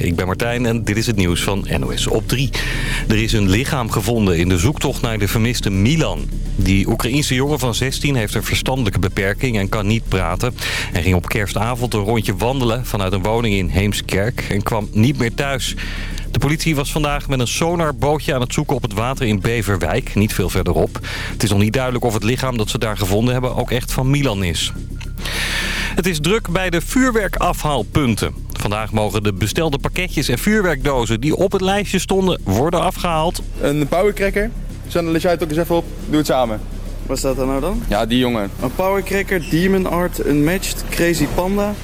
ik ben Martijn en dit is het nieuws van NOS op 3. Er is een lichaam gevonden in de zoektocht naar de vermiste Milan. Die Oekraïense jongen van 16 heeft een verstandelijke beperking en kan niet praten. Hij ging op kerstavond een rondje wandelen vanuit een woning in Heemskerk en kwam niet meer thuis. De politie was vandaag met een sonarbootje aan het zoeken op het water in Beverwijk, niet veel verderop. Het is nog niet duidelijk of het lichaam dat ze daar gevonden hebben ook echt van Milan is. Het is druk bij de vuurwerkafhaalpunten. Vandaag mogen de bestelde pakketjes en vuurwerkdozen die op het lijstje stonden worden afgehaald. Een powercracker. Zan, lees jij het ook eens even op. Doe het samen. Wat staat er nou dan? Ja, die jongen. Een powercracker, Demon Art Unmatched, Crazy Panda,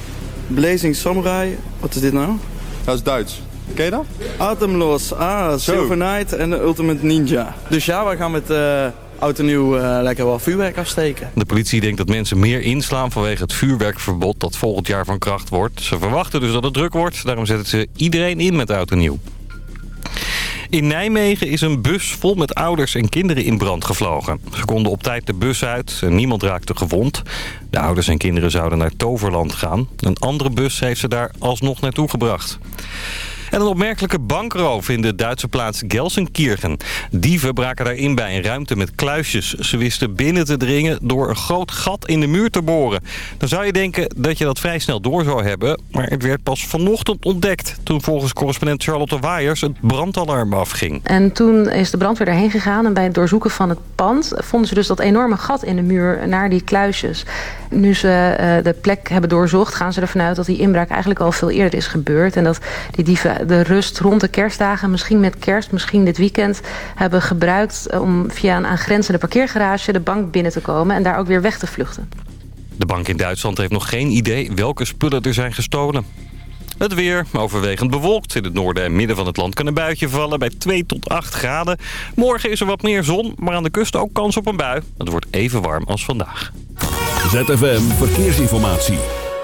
Blazing Samurai. Wat is dit nou? Dat is Duits. Ken je dat? Atemloos, ah, Silver Knight en de Ultimate Ninja. Dus ja, we gaan met uh, oud en nieuw uh, lekker wel vuurwerk afsteken. De politie denkt dat mensen meer inslaan vanwege het vuurwerkverbod dat volgend jaar van kracht wordt. Ze verwachten dus dat het druk wordt, daarom zetten ze iedereen in met oud en nieuw. In Nijmegen is een bus vol met ouders en kinderen in brand gevlogen. Ze konden op tijd de bus uit en niemand raakte gewond. De ouders en kinderen zouden naar Toverland gaan. Een andere bus heeft ze daar alsnog naartoe gebracht. En een opmerkelijke bankroof in de Duitse plaats Gelsenkirchen. Dieven braken daarin bij een ruimte met kluisjes. Ze wisten binnen te dringen door een groot gat in de muur te boren. Dan zou je denken dat je dat vrij snel door zou hebben. Maar het werd pas vanochtend ontdekt. Toen volgens correspondent Charlotte Waiers het brandalarm afging. En toen is de brandweer erheen gegaan. En bij het doorzoeken van het pand vonden ze dus dat enorme gat in de muur naar die kluisjes. Nu ze uh, de plek hebben doorzocht gaan ze ervan uit dat die inbraak eigenlijk al veel eerder is gebeurd. En dat die dieven de rust rond de kerstdagen, misschien met kerst, misschien dit weekend... hebben gebruikt om via een aangrenzende parkeergarage de bank binnen te komen... en daar ook weer weg te vluchten. De bank in Duitsland heeft nog geen idee welke spullen er zijn gestolen. Het weer, overwegend bewolkt. In het noorden en midden van het land kan een buitje vallen bij 2 tot 8 graden. Morgen is er wat meer zon, maar aan de kust ook kans op een bui. Het wordt even warm als vandaag. ZFM Verkeersinformatie.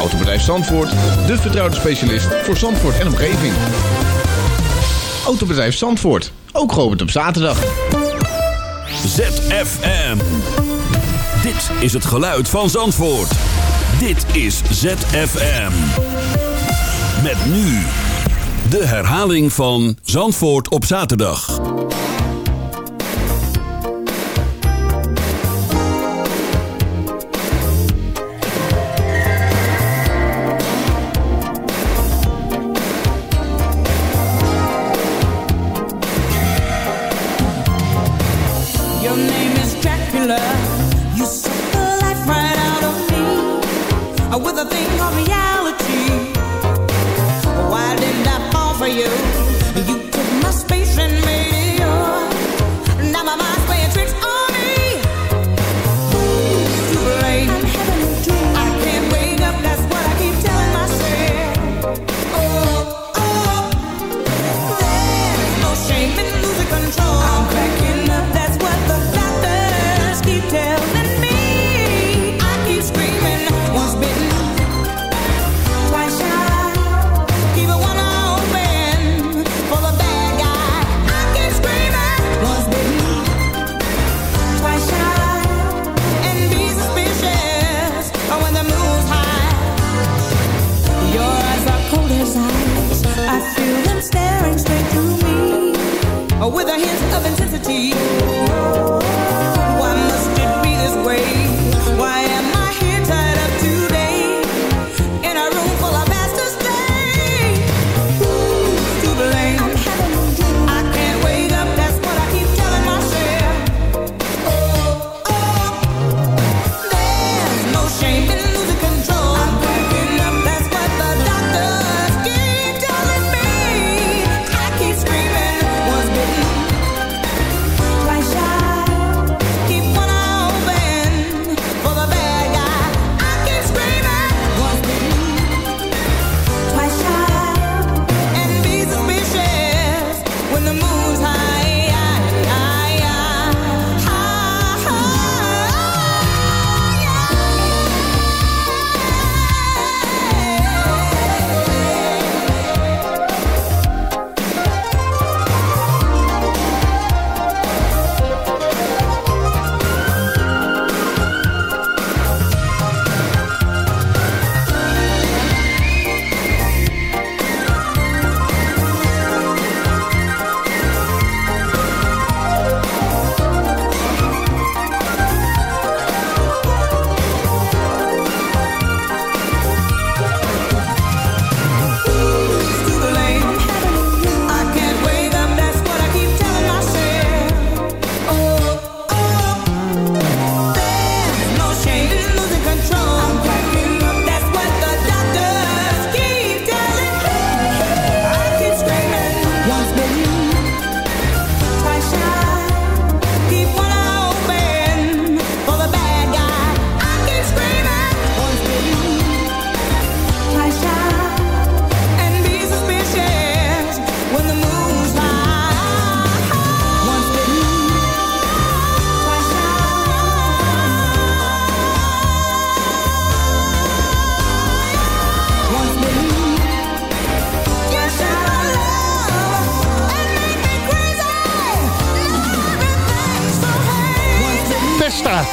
Autobedrijf Zandvoort, de vertrouwde specialist voor Zandvoort en omgeving. Autobedrijf Zandvoort, ook geopend op zaterdag. ZFM. Dit is het geluid van Zandvoort. Dit is ZFM. Met nu de herhaling van Zandvoort op zaterdag.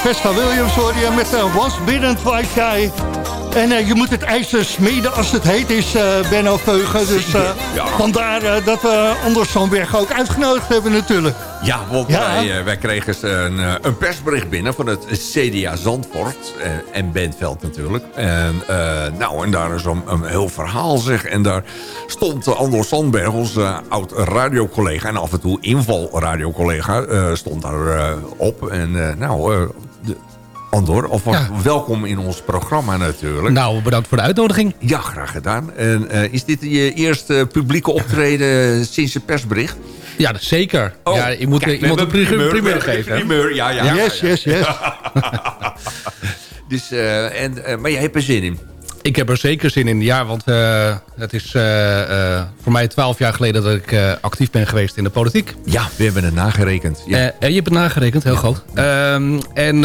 Vesta Williams hoor je met uh, Once Bidden White Guy. En uh, je moet het ijzer smeden als het heet is, uh, Benno Veugen. Dus uh, ja. vandaar dat we Anders van Berg ook uitgenodigd hebben natuurlijk. Ja, want ja. Wij, wij, kregen een, een, persbericht binnen van het CDA Zandvoort. en Bentveld natuurlijk. En, nou, en daar is een, een, heel verhaal zeg. En daar stond Anders Sandberg, onze oud radiocollega... en af en toe inval radiocollega, stond daar op. En nou, Andor, of welkom in ons programma natuurlijk. Nou, bedankt voor de uitnodiging. Ja, graag gedaan. En uh, is dit je eerste publieke optreden sinds het persbericht? Ja, zeker. Oh, ja, je moet kijk, iemand een primeur, primeur geven. Primeur, ja, ja. Yes, yes, yes. dus, uh, en, uh, maar jij hebt er zin in. Ik heb er zeker zin in, ja, want uh, het is uh, uh, voor mij twaalf jaar geleden dat ik actief ben geweest in de politiek. Ja, we hebben het nagerekend. Ja. je hebt het nagerekend, heel ja. groot. Um, en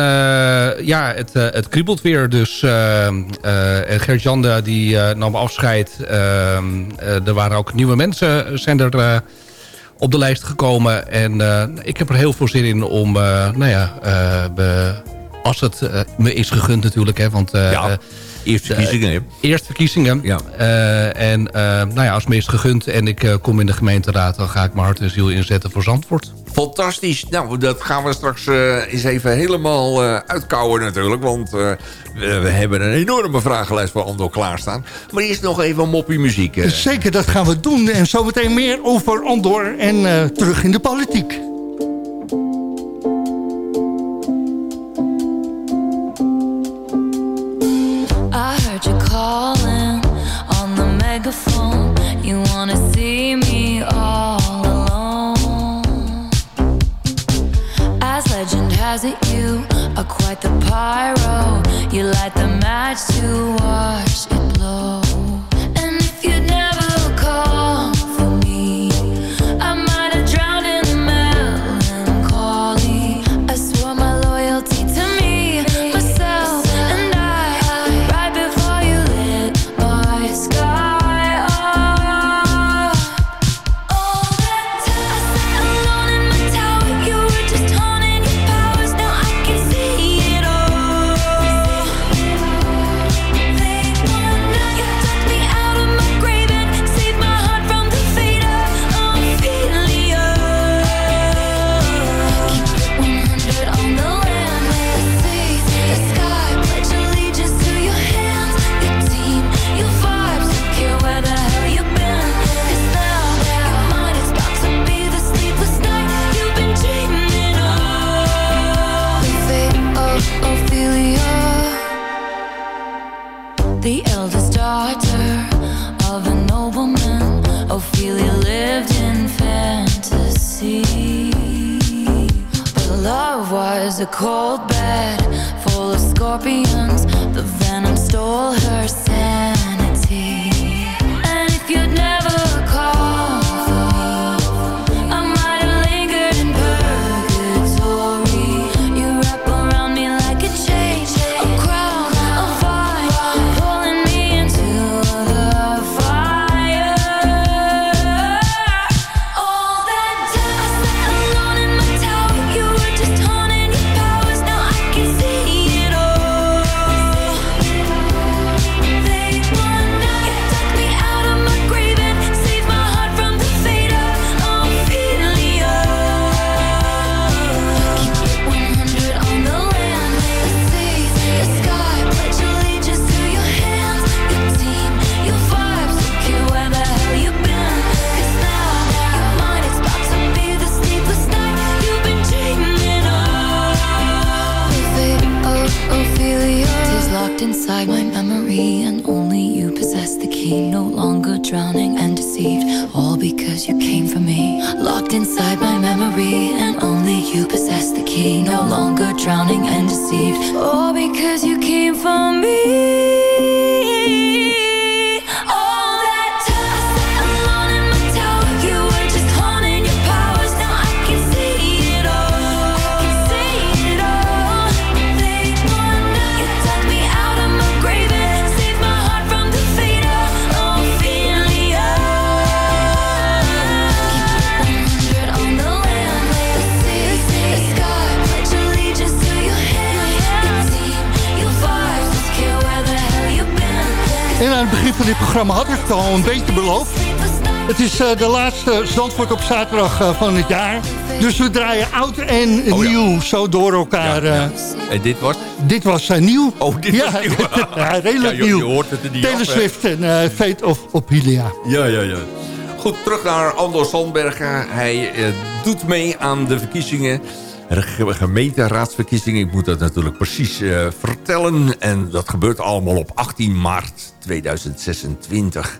ja, het, het kriebelt weer. Dus Gert-Jan die nam afscheid. Ehm, er waren ook nieuwe mensen zijn er op de lijst gekomen. En ik heb er heel veel zin in om, nou ja, als het me is gegund natuurlijk. Hè, want ja Eerste verkiezingen, Eerste verkiezingen. Ja. Uh, en uh, nou ja, als meest gegund en ik uh, kom in de gemeenteraad... dan ga ik mijn hart en ziel inzetten voor Zandvoort. Fantastisch. Nou, dat gaan we straks eens even helemaal uitkouwen natuurlijk. Want we, we, hebben een enorme vragenlijst voor Andor klaarstaan. Maar eerst nog even moppie muziek. Zeker, dat gaan we doen. En zometeen meer over Andor en terug in de politiek. It, you are quite the pyro. You light the match to watch it blow. Dit programma had ik het al een beetje beloofd. Het is eh, de laatste Zandvoort op zaterdag eh, van het jaar. Dus we draaien oud en Oh ja. nieuw zo door elkaar. eh. En dit was? dit was eh, nieuw. Oh, dit was nieuw. ja, redelijk Ja, je- nieuw. hoort het er niet Taylor af, hè? Swift en Fate of Ophelia. Ja, ja, ja. Goed, terug naar Andor Sandbergen. Hij doet mee aan de verkiezingen. Gemeenteraadsverkiezingen. Ik moet dat natuurlijk precies eh, vertellen. En dat gebeurt allemaal op 18 maart 2026.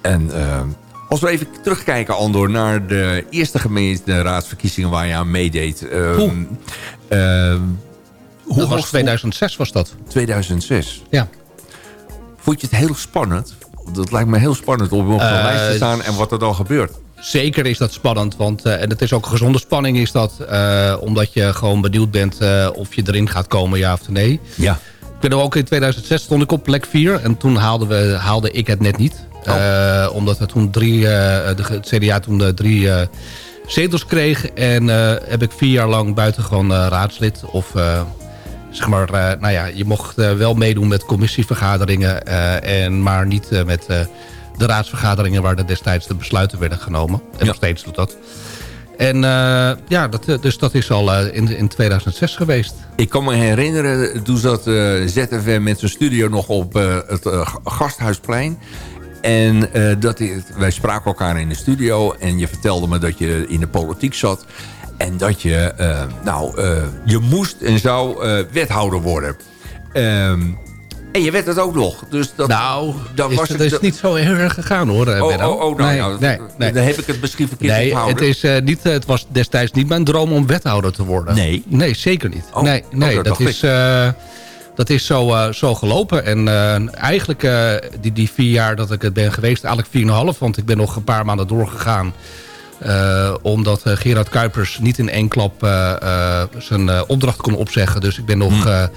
En eh, als we even terugkijken, Andor, naar de eerste gemeenteraadsverkiezingen waar je aan meedeed. eh, Hoe? eh, hoe Dat was hoog 2006 was dat. 2006. Ja. Vond je het heel spannend? Dat lijkt me heel spannend om op de lijst te staan en wat er dan gebeurt. Zeker is dat spannend, want eh, en het is ook een gezonde spanning is dat, eh, omdat je gewoon benieuwd bent eh, of je erin gaat komen, ja of nee. Ja. Ik ben er ook in 2006 stond ik op plek 4 en toen haalde, we, haalde ik het net niet. Eh, omdat we toen drie, de, het CDA toen de drie zetels kreeg en heb ik vier jaar lang buitengewoon raadslid of... zeg maar, nou ja, je mocht wel meedoen met commissievergaderingen, en, maar niet met de raadsvergaderingen waar er destijds de besluiten werden genomen. En nog steeds doet dat. En eh, ja, dat, eh, dus dat is al eh, in, in 2006 geweest. Ik kan me herinneren, toen zat eh, ZFM met zijn studio nog op het Gasthuisplein. En dat, wij spraken elkaar in de studio en je vertelde me dat je in de politiek zat. En dat je, nou, je moest en zou wethouder worden. Ehm, en je werd het ook nog. Dus dat, nou, dan is, was dat het, is niet zo heel erg gegaan hoor, eh, Oh, oh, oh, nou, nee, nou, nee, nee. dan heb ik het misschien verkeerd Nee, onthouden. het, is, eh, niet, eh, het was destijds niet mijn droom om wethouder te worden. Nee? Nee, zeker niet. Oh, nee, oh, nee dat dat, is, dat is zo, zo gelopen. En eigenlijk die, die vier jaar dat ik het ben geweest, eigenlijk vier en een half, want ik ben nog een paar maanden doorgegaan. omdat Gerard Kuipers niet in één klap zijn opdracht kon opzeggen. Dus ik ben nog...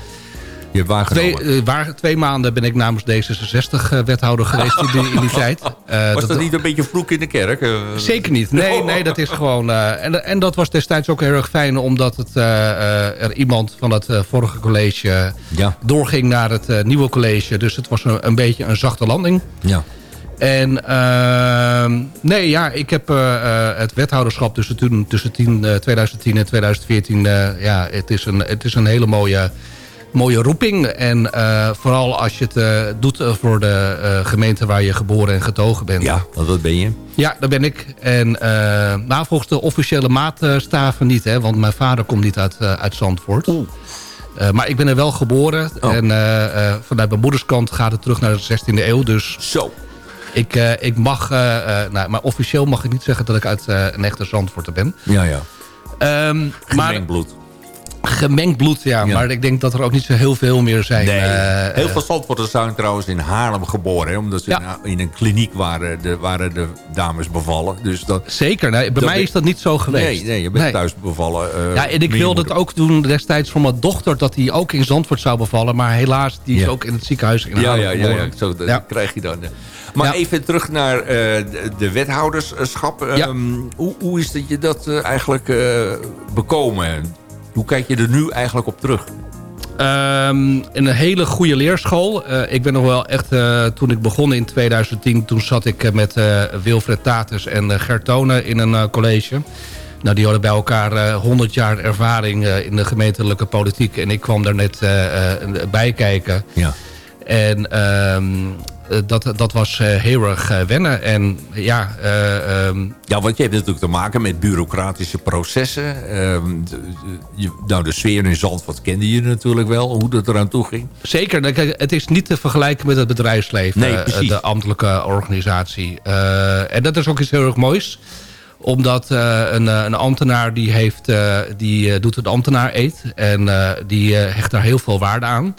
eh, je hebt waargenomen. Twee, eh, waar, twee maanden ben ik namens D66-wethouder geweest in die, in die tijd. Eh, was dat, niet een beetje vloek in de kerk? Eh, Zeker niet. Nee, nee dat is gewoon... eh, en, en dat was destijds ook heel erg fijn... omdat het, eh, eh, er iemand van het eh, vorige college Ja. doorging naar het eh, nieuwe college. Dus het was een, een beetje een zachte landing. Ja. En ehm, nee, ja, ik heb eh, eh, het wethouderschap tussen, toen, tussen 10, eh, 2010 en 2014... eh, ja, het is een, het is een hele mooie, mooie roeping. En eh, vooral als je het eh, doet eh, voor de gemeente waar je geboren en getogen bent. Ja, want dat ben je. Ja, daar ben ik. En nou, volgens de officiële maatstaven niet, hè, want mijn vader komt niet uit, uit Zandvoort. Maar ik ben er wel geboren. Oh. En vanuit mijn moederskant gaat het terug naar de 16e eeuw. Dus Zo. ik, ik mag, nou, maar officieel mag ik niet zeggen dat ik uit een echte Zandvoorter ben. Ja, ja. Ehm, maar bloed. Gemengd bloed, ja, Ja. Maar ik denk dat er ook niet zo heel veel meer zijn. Nee, eh, heel eh, veel Zandvoorters zijn trouwens in Haarlem geboren. Hè, omdat ze Ja. in, in een kliniek waren de, waren de dames bevallen. Dus dat, Zeker, nee, bij Dat mij is dat niet zo geweest. nee, nee, je bent Nee. thuis bevallen. eh, Ja, en ik wilde het ook doen destijds voor mijn dochter... dat hij ook in Zandvoort zou bevallen. Maar helaas, die is ook in het ziekenhuis in Ja, Haarlem ja, ja, ja, zo dat krijg je dan. eh. Maar even terug naar eh, de, de wethouderschap. Ehm, hoe, hoe is dat je dat eh, eigenlijk eh, bekomen? Hoe kijk je er nu eigenlijk op terug? Ehm, een hele goede leerschool. Eh, ik ben nog wel echt, eh, toen ik begon in 2010... toen zat ik eh, met Wilfred Tatus en Gert Tonen in een college. Nou, die hadden bij elkaar eh 100 jaar ervaring in de gemeentelijke politiek. En ik kwam daar net bij kijken. Ja. En ehm, eh, dat, dat was eh, heel erg eh, wennen. En ja, eh, ehm, Ja, want je hebt natuurlijk te maken met bureaucratische processen. Ehm, je, nou, de sfeer in Zandvoort kende je natuurlijk wel, hoe dat eraan toe ging. Zeker. Kijk, het is niet te vergelijken met het bedrijfsleven. Nee, eh, precies. De ambtelijke organisatie. Eh, en dat is ook iets heel erg moois. Omdat eh, een, eh, een ambtenaar die, heeft, eh, die eh, doet het ambtenaar eet. En eh, die eh, hecht daar heel veel waarde aan.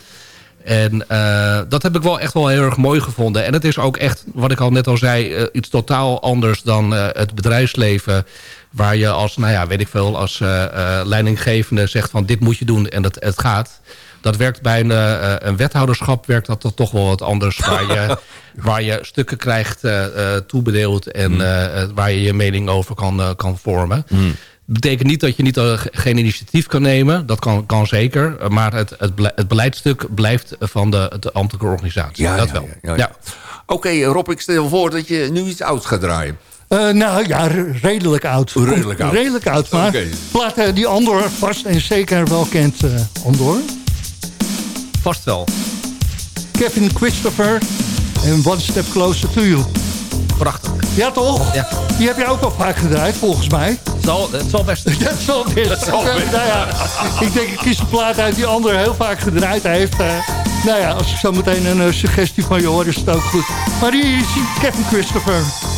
En eh, dat heb ik wel echt wel heel erg mooi gevonden. En het is ook echt, wat ik al net al zei... eh, iets totaal anders dan eh, het bedrijfsleven... waar je als, nou ja, weet ik veel... als leidinggevende zegt van dit moet je doen en dat, het gaat... Dat werkt bij een, een wethouderschap werkt dat toch wel wat anders. Waar je, waar je stukken krijgt toebedeeld en eh, waar je je mening over kan, kan vormen. Dat betekent niet dat je niet, uh, geen initiatief kan nemen. Dat kan, kan zeker. Maar het, het, beleidstuk blijft van de, de ambtelijke organisatie. Ja, dat wel. Ja, ja Oké, Rob, ik stel voor dat je nu iets ouds gaat draaien. Eh, nou ja, redelijk oud. Redelijk oud. Redelijk oud, maar okay. Eh, die Andor vast en zeker wel kent. Andor? Vast wel. Kevin Christopher en One Step Closer to You. Prachtig. Ja, toch? Ja. Die heb je ook al vaak gedraaid, volgens mij. Zal, het zal best. dat zal best. Dat zal best. Nou ik denk, ik kies een plaat uit die ander heel vaak gedraaid heeft. Eh, nou ja, als ik zo meteen een eh, suggestie van je hoor, is het ook goed. Maar hier is Kevin Christopher.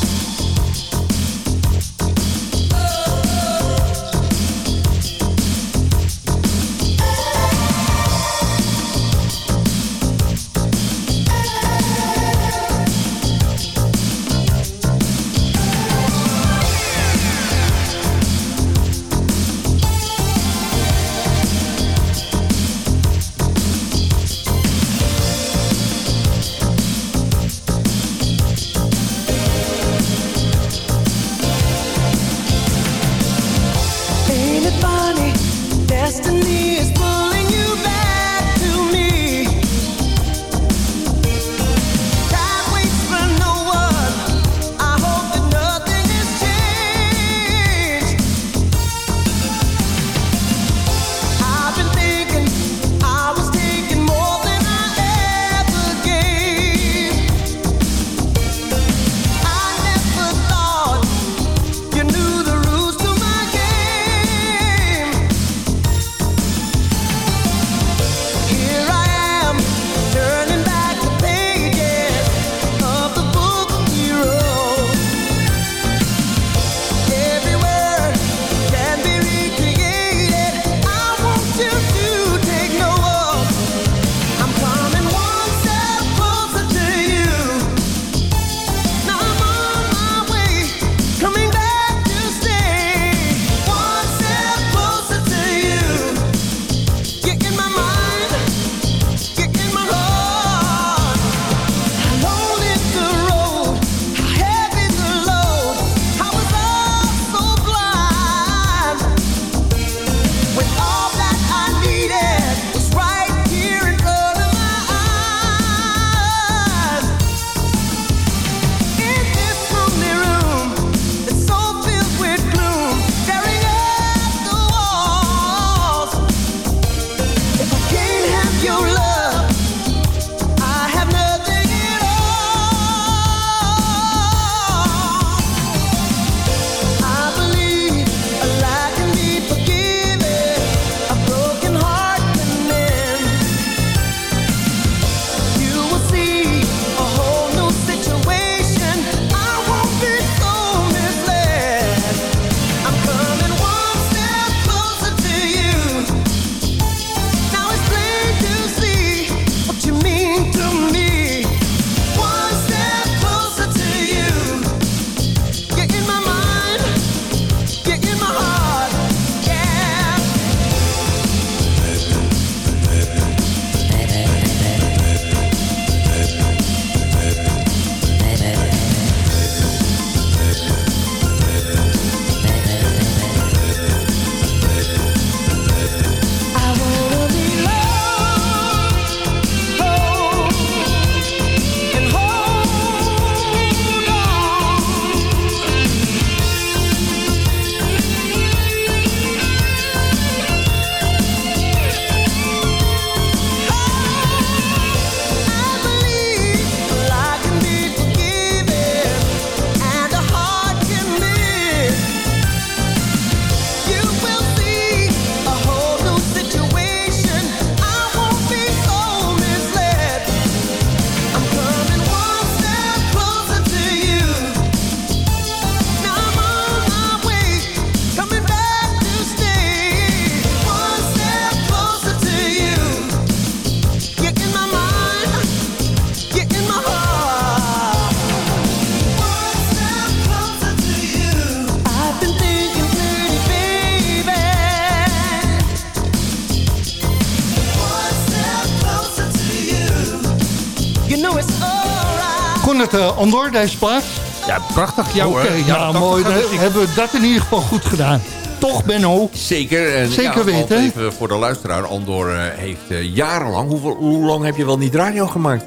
het, uh, eh, Andor, deze plaats? Ja, prachtig. jou okay. Ja, nou, mooi. Hebben we dat in ieder geval goed gedaan. Toch, Benno? Zeker. Zeker weten. Even voor de luisteraar. Andor eh, heeft eh, jarenlang... Hoe lang heb je wel niet radio gemaakt?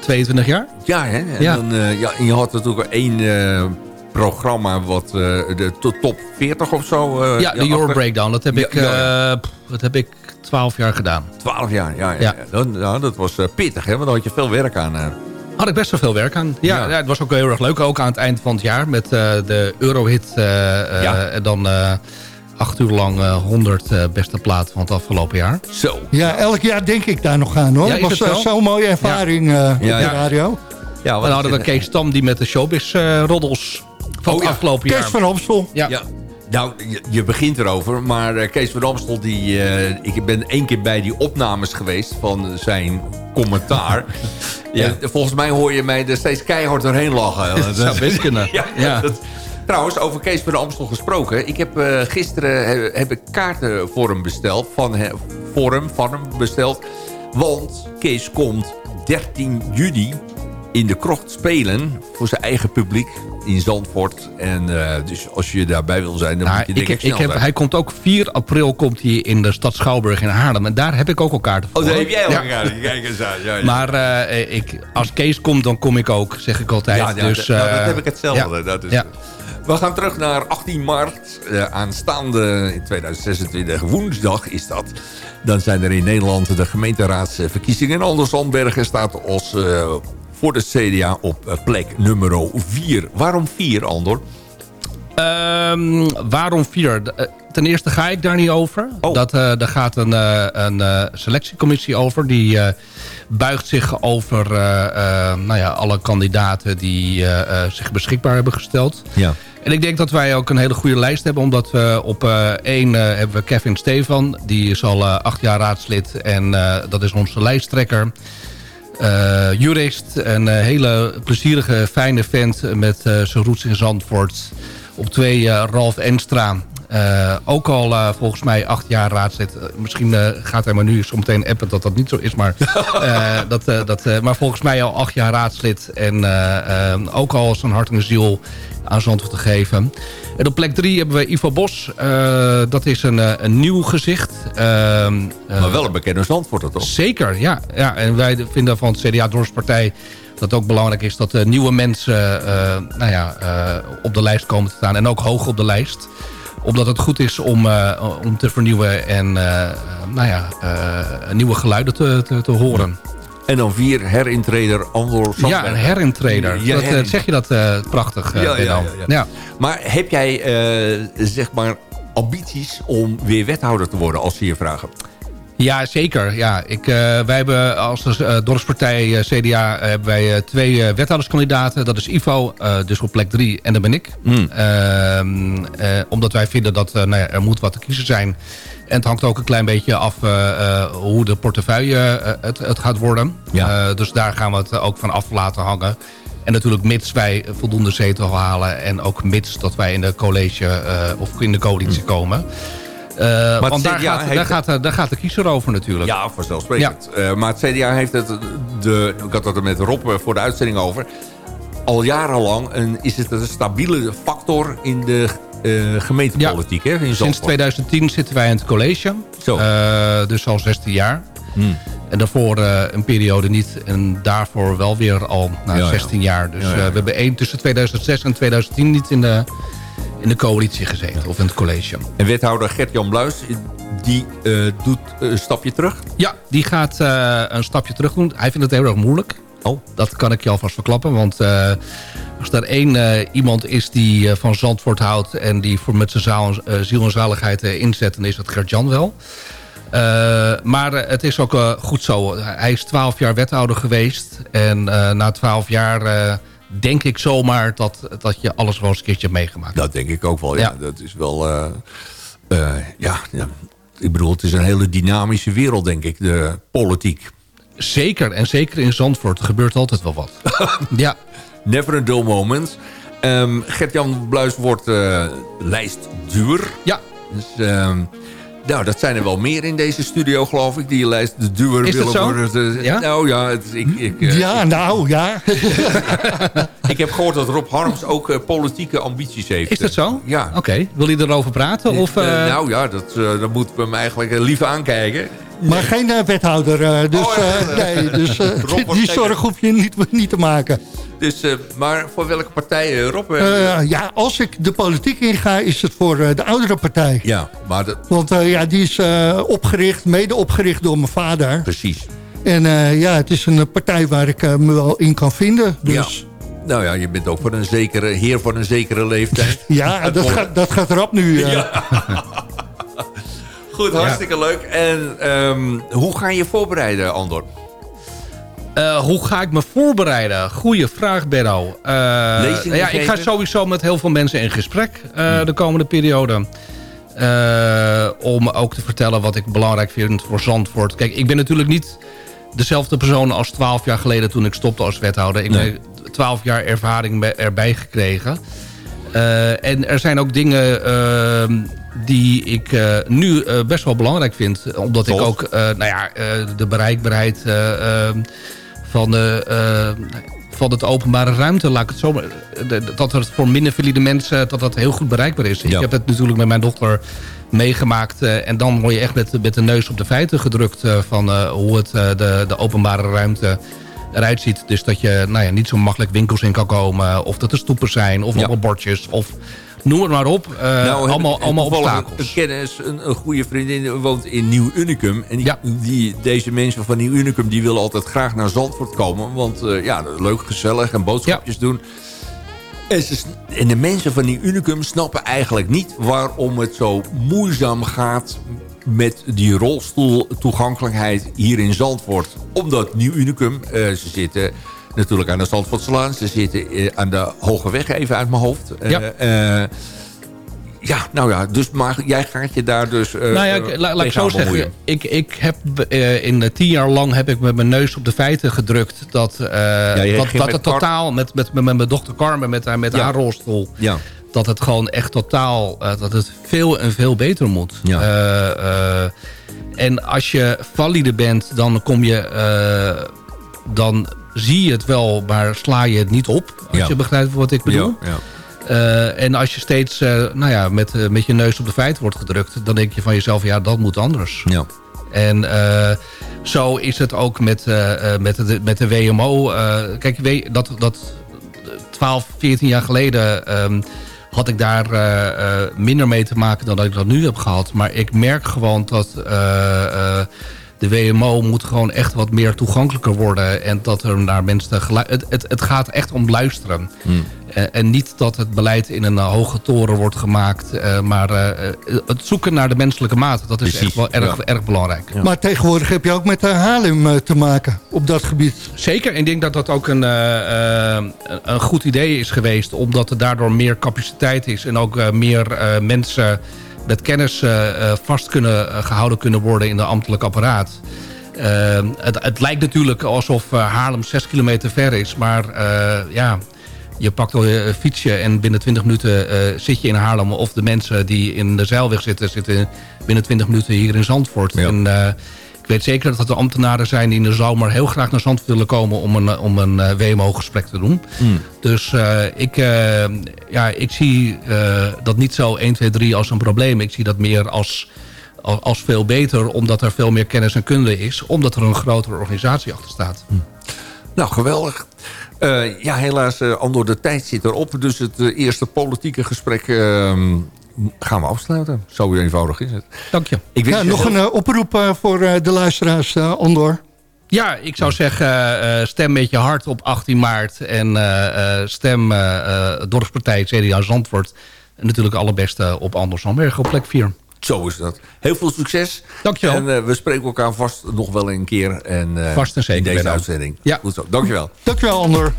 22 jaar. Ja, hè? En, ja. Dan, ja, je had natuurlijk één programma wat de top 40 of zo... Uh, ja, de Your. Breakdown. Dat heb, ik, dat heb ik 12 jaar gedaan. 12 jaar, ja. ja. ja. Nou, dat, was pittig, hè? want daar had je veel werk aan. Had ik best wel veel werk aan. Ja, ja. het was ook heel erg leuk. Ook aan het eind van het jaar met eh, de Eurohit. eh, eh, Ja. En dan eh, acht uur lang eh, 100 eh, beste platen van het afgelopen jaar. Zo. Ja, elk jaar denk ik daar nog aan hoor. Ja, was het wel? zo'n mooie ervaring eh, op Ja, de radio. Ja, En dan hadden we Kees Stam die met de showbiz-roddels van Oh, het ja. afgelopen Kees jaar. van Amstel. Ja. Nou, je, je begint erover, maar eh, Kees van Amstel, die, eh, ik ben één keer bij die opnames geweest van zijn commentaar. ja. Volgens mij hoor je mij er steeds keihard doorheen lachen. Dat zou best kunnen. ja, Ja. dat- trouwens, over Kees van Amstel gesproken. Ik heb eh, gisteren he- heb ik kaarten voor hem besteld, van, he- voor hem, van hem besteld. Want Kees komt 13 juni in de krocht spelen voor zijn eigen publiek in Zandvoort. En eh, dus als je daarbij wil zijn, dan Nou, moet je ik, denk ik, ik snel heb, zijn. hij komt ook 4 april komt hij in de stad Schouwburg in Haarlem. En daar heb ik ook al kaarten voor. Oh, daar heb jij al Ja. Kijk eens aan. Ja, ja. Maar eh, ik, als Kees komt, dan kom ik ook, zeg ik altijd. dus, dat, nou, dat eh, heb ik hetzelfde. Dat is. We gaan terug naar 18 maart. aanstaande in 2026, woensdag is dat. Dan zijn er in Nederland de gemeenteraadsverkiezingen. En Anders Zandbergen staat als, voor de CDA op eh, plek nummer 4. Waarom 4, Andor? Ehm, waarom vier? De- eh, Ten eerste ga ik daar niet over. Oh. Dat, eh, daar gaat een, eh, een eh, selectiecommissie over. Die eh, buigt zich over eh, eh, nou ja, alle kandidaten die eh, eh, zich beschikbaar hebben gesteld. Ja. En ik denk dat wij ook een hele goede lijst hebben. Omdat we op eh, één eh, hebben we Kevin Stefan. Die is al eh, acht jaar raadslid. En eh, dat is onze lijsttrekker. Eh, jurist. Een eh, hele plezierige, fijne vent met eh zijn roots in Zandvoort. Op twee Ralf Enstra. Eh, ook al eh, volgens mij acht jaar raadslid. Eh, misschien gaat hij maar nu zometeen appen dat dat niet zo is. Maar, dat, dat, maar volgens mij al acht jaar raadslid. En ook al zijn hart en ziel aan Zandvoort te geven. En op plek drie hebben we Ivo Bos. Dat is een, een nieuw gezicht. Ehm, eh, Maar wel een bekende Zandvoorter, toch? Zeker, ja. ja. En wij vinden van het CDA-dorpspartij dat het ook belangrijk is dat nieuwe mensen nou ja, op de lijst komen te staan. En ook hoog op de lijst. Omdat het goed is om, eh, om te vernieuwen en eh, nou ja, eh, nieuwe geluiden te, te, te horen. En dan vier herintreder Andor Ja, Zandbergen. een herintreder. Ja, dat, eh, zeg je dat eh, prachtig, eh, Ja, ja, ja, ja. ja. Maar heb jij, eh, zeg maar, ambities om weer wethouder te worden als ze je vragen? Ja, zeker. Ja. Ik, eh, wij hebben als eh, dorpspartij eh, CDA hebben wij twee wethouderskandidaten. Dat is Ivo, dus op plek drie, en dat ben ik. Hmm. Ehm, eh, omdat wij vinden dat nou ja, er moet wat te kiezen zijn. En het hangt ook een klein beetje af hoe de portefeuille het, het gaat worden. Ja. Dus daar gaan we het ook van af laten hangen. En natuurlijk mits wij voldoende zetel halen... en ook mits dat wij in de college of in de coalitie komen... Eh, want daar gaat, daar, gaat, de- daar gaat de kiezer over natuurlijk. Ja, vanzelfsprekend. Eh, maar het CDA heeft het, de, ik had het er met Rob eh, voor de uitzending over. Al jarenlang een, is het een stabiele factor in de eh, gemeentepolitiek. Hè, in Sinds Zandvoort. 2010 zitten wij in het college. Zo. Eh, dus al 16 jaar. Hmm. En daarvoor eh, een periode niet. En daarvoor wel weer al nou, Ja, ja. 16 jaar. Dus eh, we hebben één tussen 2006 en 2010 niet in de, in de coalitie gezeten. Of in het college. En wethouder Gert-Jan Bluis, die eh, doet een stapje terug. Ja, die gaat eh, een stapje terug doen. Hij vindt het heel erg moeilijk. Oh. Dat kan ik je alvast verklappen. Want eh, als er één eh, iemand is die eh, van Zandvoort houdt... en die voor met zijn zaal, eh, ziel en zaligheid eh, inzet... dan is dat Gert-Jan wel. Eh, maar eh, het is ook eh, goed zo. Hij is twaalf jaar wethouder geweest. En eh, na twaalf jaar eh, denk ik zomaar... Dat, dat je alles wel eens een keertje hebt meegemaakt. Dat denk ik ook wel, ja. Ja. Dat is wel... eh, eh, ja, ja, ik bedoel, het is een hele dynamische wereld, denk ik, de politiek. Zeker, en zeker in Zandvoort. Er gebeurt altijd wel wat. ja. Never a dull moment. Ehm, Gert-Jan Bluis wordt eh, lijstduur. Ja. Dus, ehm, nou, dat zijn er wel meer in deze studio, geloof ik. Die lijst de duur Is dat willen zo? worden. Ja? Nou ja, het, ik, ik, eh, Ja, nou, ja. ik heb gehoord dat Rob Harms ook eh, politieke ambities heeft. Is dat zo? Ja. Oké. Wil je erover praten? Of, Eh, nou ja, dat, eh, dat moeten we hem eigenlijk liever aankijken. Maar geen eh, wethouder. eh, dus Oh, ja, eh, ja. nee, dus die, zorg hoef je niet, niet te maken. Dus, maar voor welke partij, Rob? ja, als ik de politiek inga, is het voor de oudere partij. ja, maar dat, Want ja, die is opgericht, mede opgericht door mijn vader. precies. En ja, het is een partij waar ik me wel in kan vinden. Dus Ja. Nou ja, je bent ook voor een zekere heer van een zekere leeftijd. ja, dat, gaat, dat gaat rap nu. eh. Goed, hartstikke leuk. En ehm, hoe ga je voorbereiden, Andor? Eh, hoe ga ik me voorbereiden? Goeie vraag. Eh, Lezingen ja, ik ga sowieso met heel veel mensen in gesprek eh, Hmm. de komende periode. Om ook te vertellen wat ik belangrijk vind voor Zandvoort. Kijk, ik ben natuurlijk niet dezelfde persoon als 12 jaar geleden toen ik stopte als wethouder. Ik Nee. heb 12 jaar ervaring erbij gekregen. En er zijn ook dingen ehm, die ik eh, nu eh, best wel belangrijk vind. Omdat ik ook eh, nou ja, de bereikbaarheid eh, ehm, van, de, van het openbare ruimte, laat ik het zo maar, dat het voor minder valide mensen dat dat heel goed bereikbaar is. Ik heb het natuurlijk met mijn dochter meegemaakt. en dan word je echt met, met de neus op de feiten gedrukt van hoe het de, de openbare ruimte eruit ziet. Dus dat je nou ja, niet zo makkelijk winkels in kan komen. Of dat er stoepen zijn. Of Ja. allemaal bordjes. Of noem het maar op. Eh, Nou, allemaal allemaal obstakels. Een kennis, een, een goede vriendin woont in Nieuw Unicum. En die, Ja. die, deze mensen van Nieuw Unicum die willen altijd graag naar Zandvoort komen. Want eh, ja, leuk, gezellig en boodschapjes doen. En, ze, sn- en de mensen van Nieuw Unicum snappen eigenlijk niet waarom het zo moeizaam gaat met die rolstoeltoegankelijkheid hier in Zandvoort. Omdat Nieuw Unicum, eh, ze zitten natuurlijk aan de Zandvoortslaan. Ze zitten eh, aan de Hoge Weg even uit mijn hoofd. Eh, Ja. eh, ja, nou ja, dus maar jij gaat je daar dus uh, nou ja, ik- la- laat ik zo zeggen. Ik, ik heb eh, in de tien jaar lang heb ik met mijn neus op de feiten gedrukt... dat, eh, dat, dat met het totaal met, met, met, mijn dochter Carmen... met haar, met Ja. haar rolstoel... Ja. dat het gewoon echt totaal... eh, dat het veel en veel beter moet. Ja. Eh, eh, en als je valide bent, dan kom je... eh, dan zie je het wel, maar sla je het niet op. Als Ja. je begrijpt wat ik bedoel. Ja, ja. Eh, en als je steeds eh, nou ja, met, eh, met je neus op de feiten wordt gedrukt... dan denk je van jezelf, ja, dat moet anders. Ja. En zo is het ook met, met, de, met de WMO. Kijk, dat, dat 12, 14 jaar geleden... ehm, had ik daar minder mee te maken dan dat ik dat nu heb gehad. Maar ik merk gewoon dat de WMO moet gewoon echt wat meer toegankelijker worden. En dat er naar mensen... Het, het, het gaat echt om luisteren. Hmm. Eh, en niet dat het beleid in een eh, hoge toren wordt gemaakt. eh, maar het zoeken naar de menselijke maat. Dat is Precies, echt wel erg, ja. erg belangrijk. Maar tegenwoordig heb je ook met Haarlem te maken op dat gebied. Zeker. Ik denk dat dat ook een, een goed idee is geweest. Omdat er daardoor meer capaciteit is. En ook uh, meer mensen met kennis vast kunnen, gehouden kunnen worden in de ambtelijk apparaat. Het, het, lijkt natuurlijk alsof Haarlem 6 kilometer ver is. Maar ja... Je pakt al een fietsje en binnen 20 minuten zit je in Haarlem. Of de mensen die in de zeilweg zitten, zitten binnen 20 minuten hier in Zandvoort. Ja. En, weet zeker dat er ambtenaren zijn die in de zomer heel graag naar Zandvoort willen komen om een, om een uh, WMO-gesprek te doen. Mm. Dus ik, ja, ik zie dat niet zo 1, 2, 3 als een probleem. Ik zie dat meer als, als, als, veel beter, omdat er veel meer kennis en kunde is. Omdat er een grotere organisatie achter staat. Mm. Nou, geweldig. Ja, helaas, Andor, de tijd zit erop. Dus het eerste politieke gesprek uh, gaan we afsluiten. Zo eenvoudig is het. Dank je. Ik ja, nog een oproep voor de luisteraars, Andor. Ja, ik zou zeggen, stem met je hart op 18 maart. En stem dorpspartij CDA Zandvoort. En natuurlijk allerbeste op Anders Zandberg op plek 4. Zo is dat. Heel veel succes. Dankjewel. En uh, we spreken elkaar vast nog wel een keer. En, uh, vast en zeker. In deze uitzending. Ja. Goed zo. Dankjewel. Dankjewel, Andor.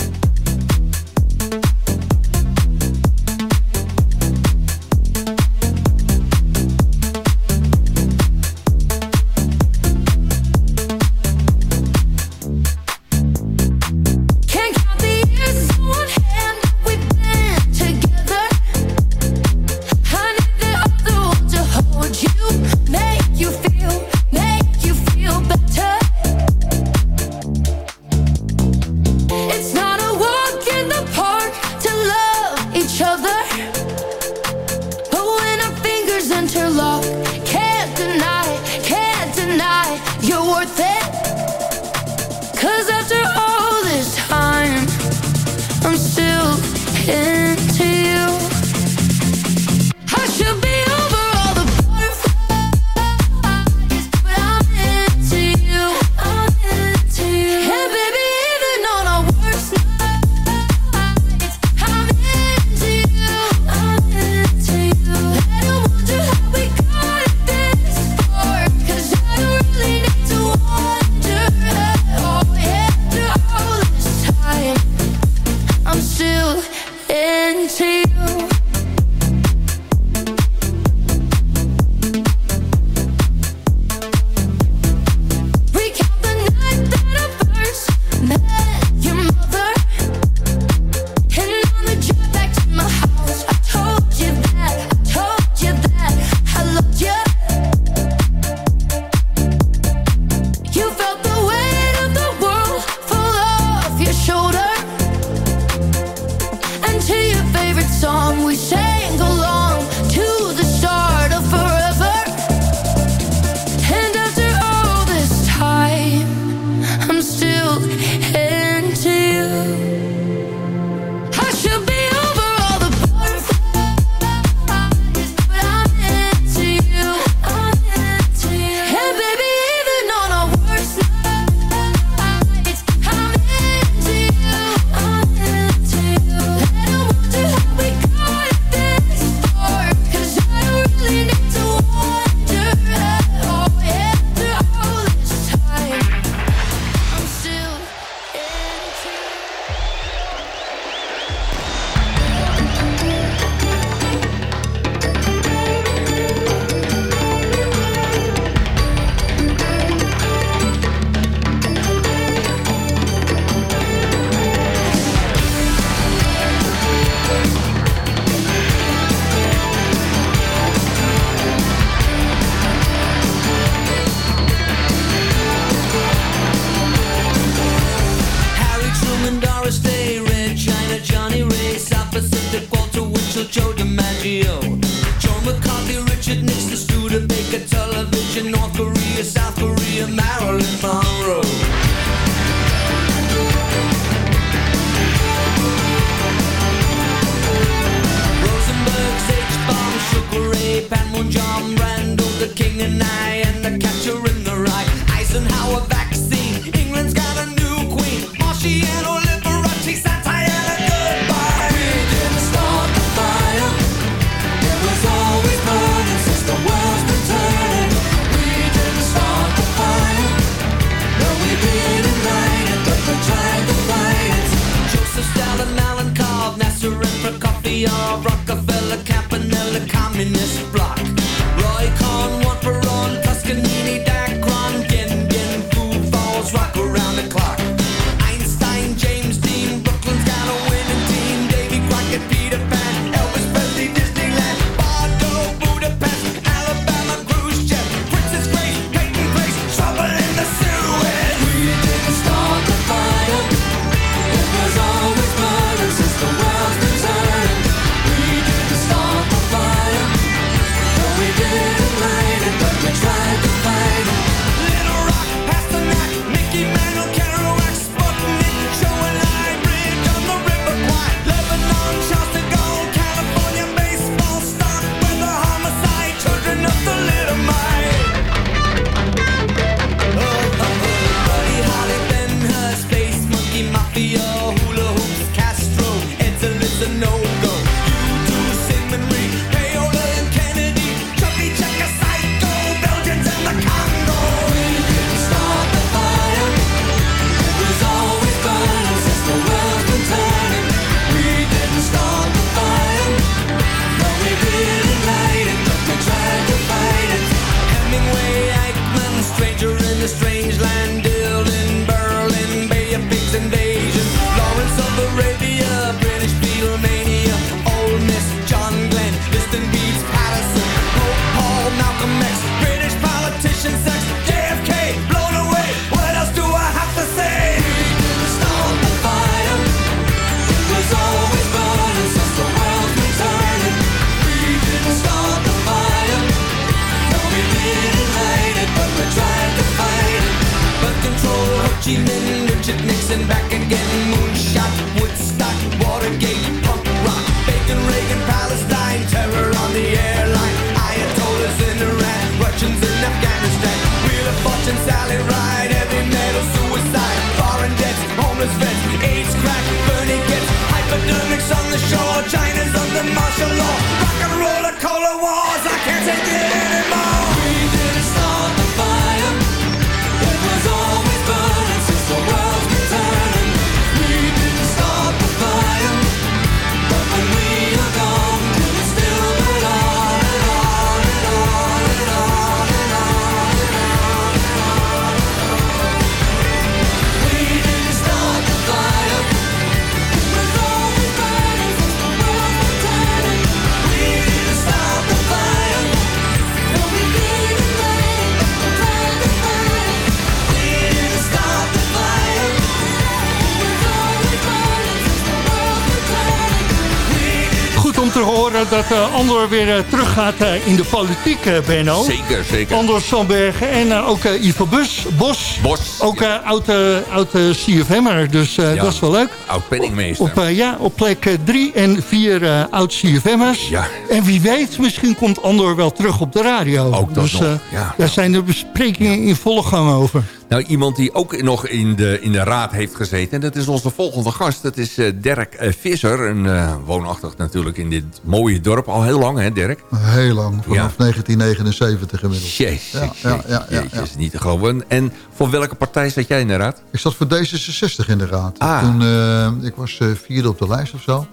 Horen dat eh, Andor weer eh, teruggaat eh, in de politiek, Benno. Zeker, zeker. Andor Sandbergen en ook Ivo Bus, Bos. Bos. Ook oud, oud CFM'er, dus Ja. dat is wel leuk. Oud-penningmeester. Op, eh, ja, op plek 3 en 4 oud CFM'ers. Ja. En wie weet, misschien komt Andor wel terug op de radio. Ook dat dus, nog, ja. Daar zijn de besprekingen in volle gang over. Nou, iemand die ook nog in de, in de raad heeft gezeten... en dat is onze volgende gast. Dat is eh, Dirk eh, Visser. Een eh, woonachtig natuurlijk in dit mooie dorp. Al heel lang, hè Dirk? Heel lang, vanaf Ja. 1979 inmiddels. Jezus, Ja, ja, ja, ja, jezus, niet te geloven. En voor welke partij zat jij in de raad? Ik zat voor D66 in de raad. Ah. Toen, ik was vierde op de lijst of zo.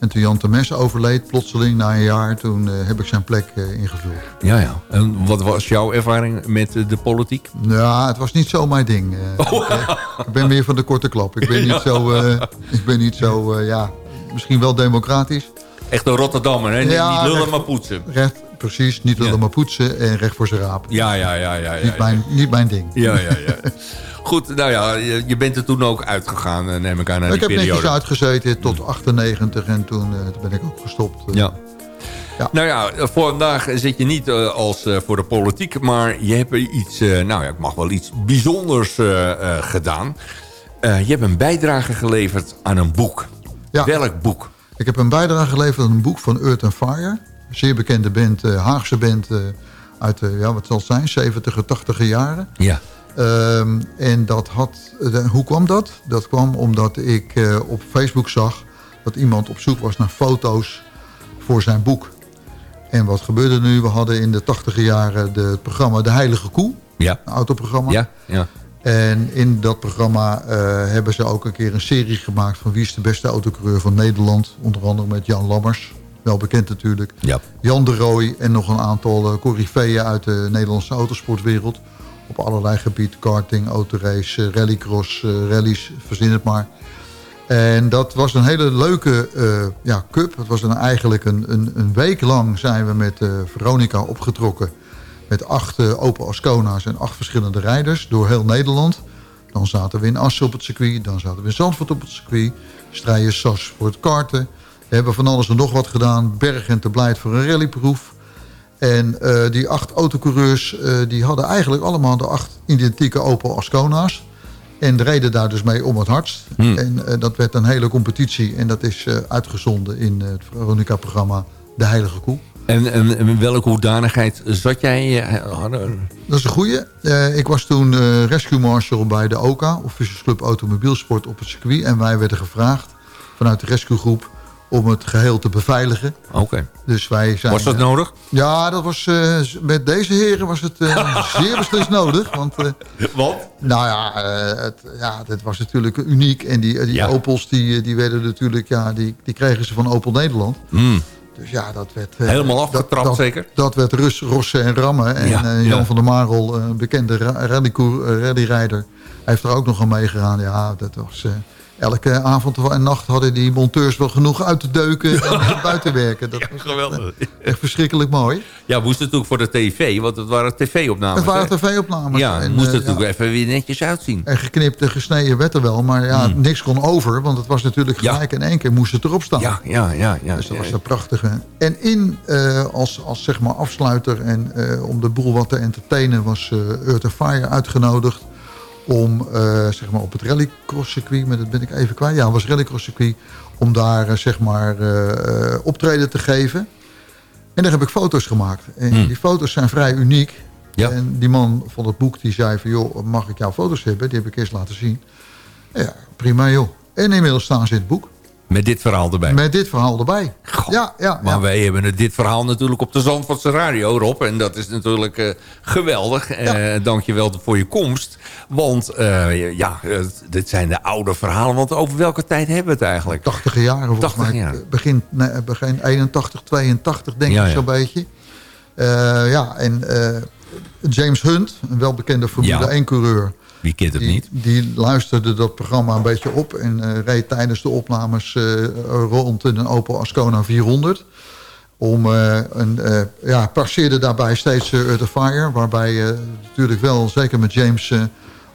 En toen Jan Termes overleed, plotseling na een jaar... toen eh, heb ik zijn plek eh, ingevuld. Ja, ja. En wat was jouw ervaring met eh, de politiek? Ja, het was niet zo mijn ding. eh. ik, ik ben meer van de korte klap. Ik ben niet zo, ik ben niet zo ja, misschien wel democratisch. Echt een Rotterdammer, hè? Niet- Ja, niet lullen, recht- maar poetsen. Recht, precies, niet willen maar poetsen en recht voor zijn raap. Ja, ja, ja. ja, ja, niet, mijn, niet mijn ding. Ja, ja, ja. Goed, nou ja, je, je bent er toen ook uitgegaan, eh, neem ik aan, naar ik die heb periode. netjes uitgezeten tot 98 en toen, eh, toen ben ik ook gestopt. eh. Ja. Nou ja, voor vandaag zit je niet als voor de politiek, maar je hebt iets, nou ja, ik mag wel iets bijzonders gedaan. Je hebt een bijdrage geleverd aan een boek. Welk boek? Ik heb een bijdrage geleverd aan een boek van Earth and Fire. Een zeer bekende band, Haagse band uit de, ja, wat zal het zijn, 70 80 jaren. Ja. Ehm, en dat had, eh, hoe kwam dat? Dat kwam omdat ik eh, op Facebook zag dat iemand op zoek was naar foto's voor zijn boek. En wat gebeurde nu? We hadden in de 80 jaren de- het programma De Heilige Koe. Ja. Een autoprogramma. Ja, ja. En in dat programma eh, hebben ze ook een keer een serie gemaakt... van wie is de beste autocoureur van Nederland. Onder andere met Jan Lammers. Wel bekend natuurlijk. Ja. Jan de Rooij en nog een aantal uh, coryfeeën uit de Nederlandse autosportwereld. Op allerlei gebieden. Karting, autorace, rallycross, eh, rallies, verzin het maar. En dat was een hele leuke eh, ja, cup. Het was dan eigenlijk een, een, een week lang zijn we met eh, Veronica opgetrokken. Met acht Opel Ascona's en acht verschillende rijders door heel Nederland. Dan zaten we in Assen op het circuit. Dan zaten we in Zandvoort op het circuit. Strijden SAS voor het karten. We hebben van alles en nog wat gedaan. Berg en te Blijt voor een rallyproef. En uh, die acht autocoureurs uh, die hadden eigenlijk allemaal de acht identieke Opel Ascona's. En reden daar dus mee om het hardst. Hmm. En uh, dat werd een hele competitie. En dat is uitgezonden in het Veronica-programma De Heilige Koe. En, en, welke hoedanigheid zat jij? Dat is een goeie. Ik was toen rescue marshal bij de OCA, Officials Club Automobielsport, op het circuit. En wij werden gevraagd vanuit de rescuegroep om het geheel te beveiligen. Oké. Okay. Dus wij zijn, was dat nodig? Ja, dat was, met deze heren was het zeer beslist nodig. Want, Wat? Nou ja, het, ja, dit was natuurlijk uniek. En die, die ja. Opels die, die werden natuurlijk, ja, die, die kregen ze van Opel Nederland. Mm. Dus ja, dat werd... Helemaal afgetrapt dat, dat, zeker? Dat werd Rus, Rossen en Rammen. En ja, uh, Jan ja. van der Marel, een bekende rallyrijder, heeft er ook nog aan meegegaan. Ja, dat was... Elke avond en nacht hadden die monteurs wel genoeg uit te deuken en buiten werken. Dat ja, was geweldig. Echt, echt, verschrikkelijk mooi. Ja, moest het natuurlijk voor de tv, want het waren tv-opnames. Het waren tv-opnames. Ja, het moest er natuurlijk ja. even weer netjes uitzien. En geknipt en gesneden werd er wel, maar ja, hmm. niks kon over. Want het was natuurlijk gelijk in één keer moest het erop staan. Ja, ja, ja. ja dus dat was een prachtige. En in, uh, als, als zeg maar afsluiter en uh, om de boel wat te entertainen... was uh, Earth Fire uitgenodigd om uh, zeg maar op het rallycross circuit, maar dat ben ik even kwijt. Ja, het was rallycross circuit, om daar uh, zeg maar uh, optreden te geven. En daar heb ik foto's gemaakt. En hmm. die foto's zijn vrij uniek. Ja. En die man van het boek die zei van, joh, mag ik jouw foto's hebben? Die heb ik eerst laten zien. Ja, prima joh. En inmiddels staan ze in het boek. Met dit verhaal erbij. Met dit verhaal erbij. Ja, ja, maar wij hebben het, dit verhaal natuurlijk op de Zandvoortse radio, Rob. En dat is natuurlijk eh, geweldig. Dank je eh, wel dankjewel voor je komst. Want uh, ja, dit zijn de oude verhalen. Want over welke tijd hebben we het eigenlijk? 80 jaren volgens 80 mij. Jaar. Begin, begin 81, 82 denk ik zo'n beetje. ja, en James Hunt, een welbekende Formule 1-coureur... Wie kent het die, niet? Die luisterde dat programma een beetje op en eh, reed tijdens de opnames eh, rond in een Opel Ascona 400. Om eh, een, ja, passeerde daarbij steeds uh, of Fire. Waarbij natuurlijk wel, zeker met James,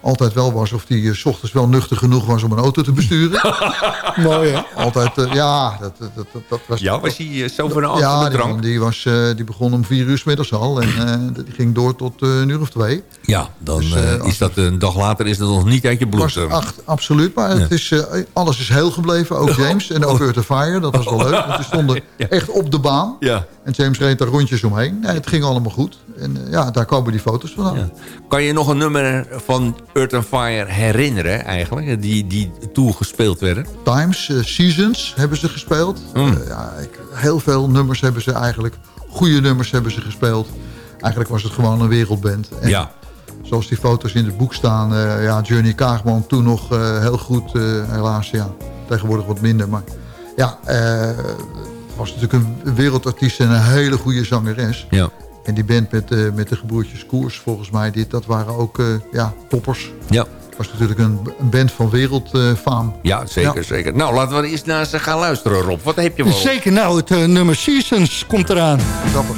altijd wel was of hij eh, 's ochtends wel nuchter genoeg was om een auto te besturen. Mooi hè? Altijd, eh, ja, dat, dat, dat, dat was... Ja, was hij eh, zo van de auto Ja, die, drank? die, was, eh, die begon om vier uur 's middags al. En eh, die ging door tot eh, een uur of twee. Ja, dan Dus, is dat een dag later is dat nog niet uit je bloed. Acht, absoluut, maar het is, eh, alles is heel gebleven. Ook James en ook Earth of Fire. Dat was wel leuk, want die stonden echt op de baan. Ja. En James reed daar rondjes omheen. Nee, het ging allemaal goed. En eh, ja, daar komen die foto's vandaan. Kan je nog een nummer van Earth and Fire herinneren eigenlijk? Die, die toen gespeeld werden? Times, eh, Seasons hebben ze gespeeld. Mm. Eh, ja, ik, heel veel nummers hebben ze eigenlijk. Goede nummers hebben ze gespeeld. Eigenlijk was het gewoon een wereldband. En Ja. Zoals die foto's in het boek staan. ja, Journey Kaagman toen nog heel goed. helaas, ja. Tegenwoordig wat minder. Maar ja, was natuurlijk een wereldartiest en een hele goede zangeres. Ja. En die band met, eh, met de gebroertjes Koers, volgens mij, dit, dat waren ook eh, ja, toppers. Ja. Het was natuurlijk een, een band van wereldfaam. Ja, zeker, Ja. zeker. Nou, laten we eerst naar ze gaan luisteren, Rob. Wat heb je wel? Zeker nou, het eh, nummer Seasons komt eraan. Grappig.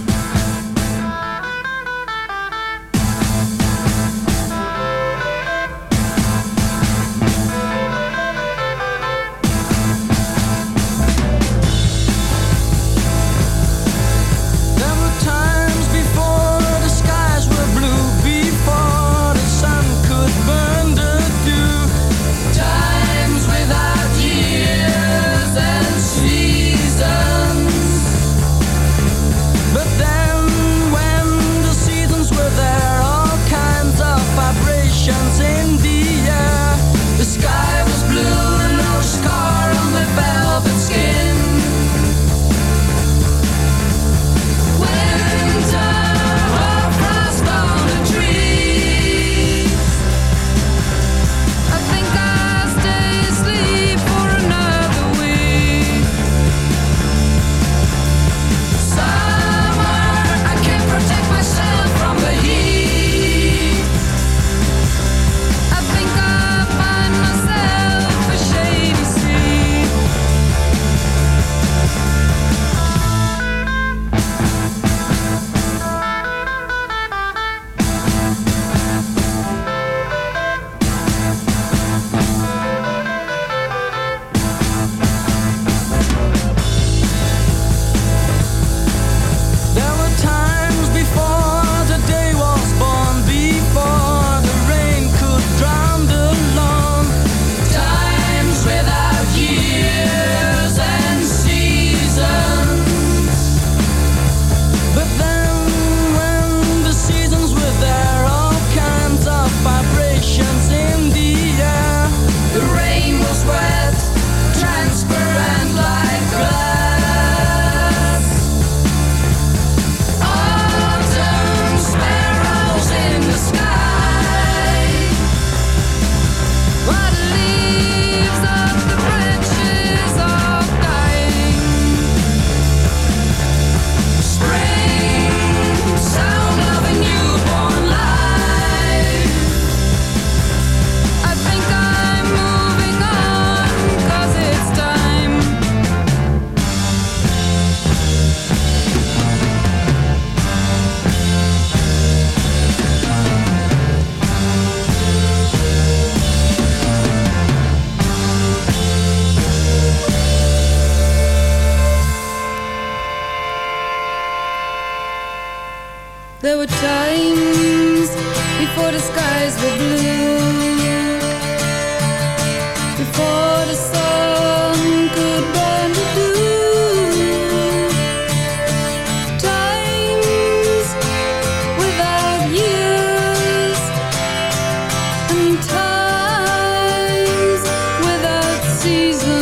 And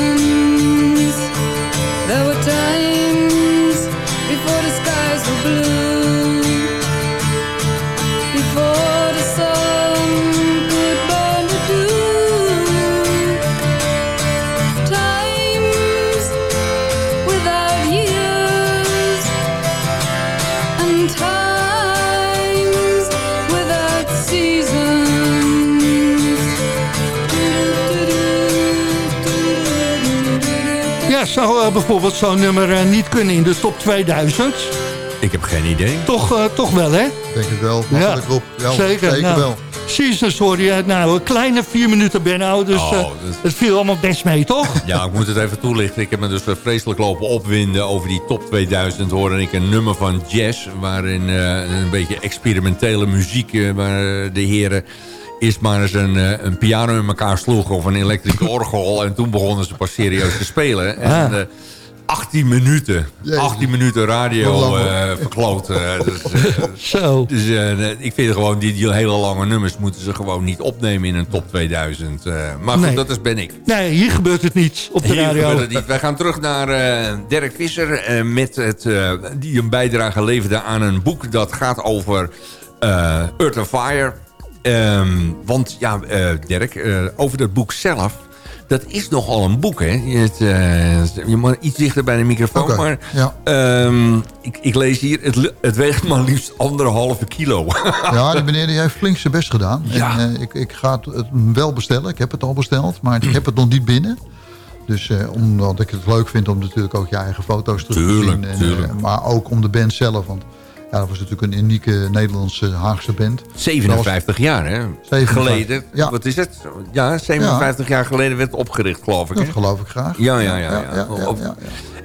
bijvoorbeeld zo'n nummer eh, niet kunnen in de top 2000? Ik heb geen idee. Toch, eh, toch wel, hè? Denk het wel. Op. Ja, zeker. zeker nou, wel. Seasons hoor je. Nou, een kleine vier minuten Benno. Dus Oh, eh, dat- het viel allemaal best mee, toch? Ja, ik moet het even toelichten. Ik heb me dus vreselijk lopen opwinden over die top 2000. Hoorde ik een nummer van jazz, waarin eh, een beetje experimentele muziek... waar de heren eerst maar eens een, een piano in elkaar sloegen of een elektrische orgel. En toen begonnen ze pas serieus te spelen. En Ah. Eh, 18 minuten, 18 minuten radio eh verkloot. eh, dus, eh, Zo. dus eh, ik vind gewoon, die, die hele lange nummers moeten ze gewoon niet opnemen in een top 2000. eh. maar goed, Nee. dat is ben ik. Nee, hier gebeurt het niet op de Hier radio. gebeurt het niet. Wij gaan terug naar eh, Dirk Visser. eh, met het, eh, die een bijdrage leverde aan een boek dat gaat over eh Earth and Fire. Ehm, want ja, eh, Dirk, eh, over dat boek zelf... Dat is nogal een boek, hè? Je, het, eh, je moet iets dichter bij de microfoon. Maar ja. ehm, ik, ik lees hier, het, het weegt maar liefst anderhalve kilo. Ja, die meneer die heeft flink zijn best gedaan. Ja. En, eh, ik, ik ga het het wel bestellen. Ik heb het al besteld, maar ik heb het nog niet binnen. Dus eh, omdat ik het leuk vind om natuurlijk ook je eigen foto's terug te zien. En, eh, maar ook om de band zelf. Want ja, dat was natuurlijk een unieke Nederlandse Haagse band. 57 jaar, hè? 57. Geleden. Ja. Wat is het? Ja, 57 jaar geleden werd het opgericht, geloof ik. Dat geloof ik graag. Ja, ja, ja. ja.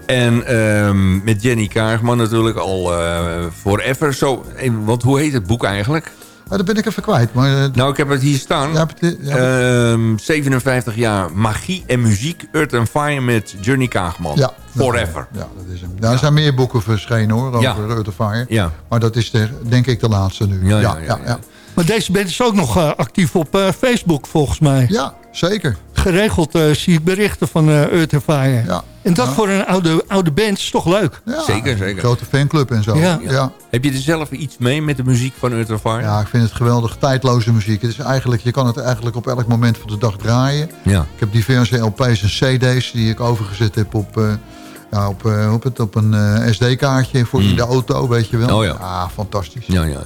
En ehm, met Jenny Kaagman natuurlijk al eh, forever. Zo, eh, want hoe heet het boek eigenlijk? Ah, dat ben ik even kwijt. Maar, eh, Nou, ik heb het hier staan. Ja, heb je- ja, Ehm, 57 jaar magie en muziek. Earth and Fire met Johnny Kaagman. Ja. Forever. Ja, dat is hem. Ja, er zijn meer boeken verschenen hoor, over Ja. Earth of Fire. Ja. Maar dat is de, denk ik de laatste nu. Ja, Ja, ja, ja, ja, ja. Maar deze band is ook nog eh, actief op eh, Facebook, volgens mij. Ja, zeker. Geregeld eh, zie ik berichten van eh Earth and Fire. Ja. En dat Ja. voor een oude, oude band is toch leuk? Ja, Zeker, zeker. Grote fanclub en zo. Ja. Ja. Ja. Heb je er zelf iets mee met de muziek van Earth and Fire? ik vind het geweldig. Tijdloze muziek. Het is eigenlijk, je kan het eigenlijk op elk moment van de dag draaien. Ja. Ik heb diverse LP's en CD's die ik overgezet heb op, eh, ja, op, eh, op, het, op een eh, SD-kaartje voor in de auto, weet je wel. Oh ja. fantastisch. Ja, ja.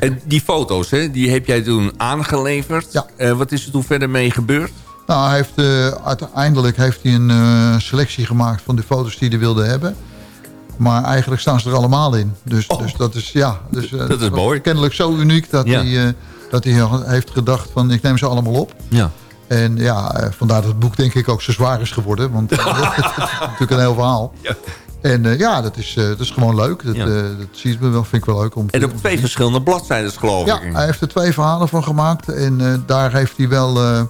En die foto's, hè, die heb jij toen aangeleverd. Ja. Eh, wat is er toen verder mee gebeurd? Nou, hij heeft, uiteindelijk heeft hij een selectie gemaakt van de foto's die hij wilde hebben. Maar eigenlijk staan ze er allemaal in. Dus, dus dat is, ja, dus, Oh. Dat is mooi. kennelijk zo uniek dat, Ja. hij, dat hij heeft gedacht van ik neem ze allemaal op. Ja. En ja, eh, vandaar dat het boek denk ik ook zo zwaar is geworden. Want eh, het is natuurlijk een heel verhaal. Ja. En eh, ja, dat is, eh, dat is gewoon leuk. Dat, Ja. eh, dat ziet me wel, vind ik wel leuk. Om te- En op twee verschillende bladzijden, geloof ja, ik. hij heeft er twee verhalen van gemaakt. En eh, daar heeft hij wel, eh,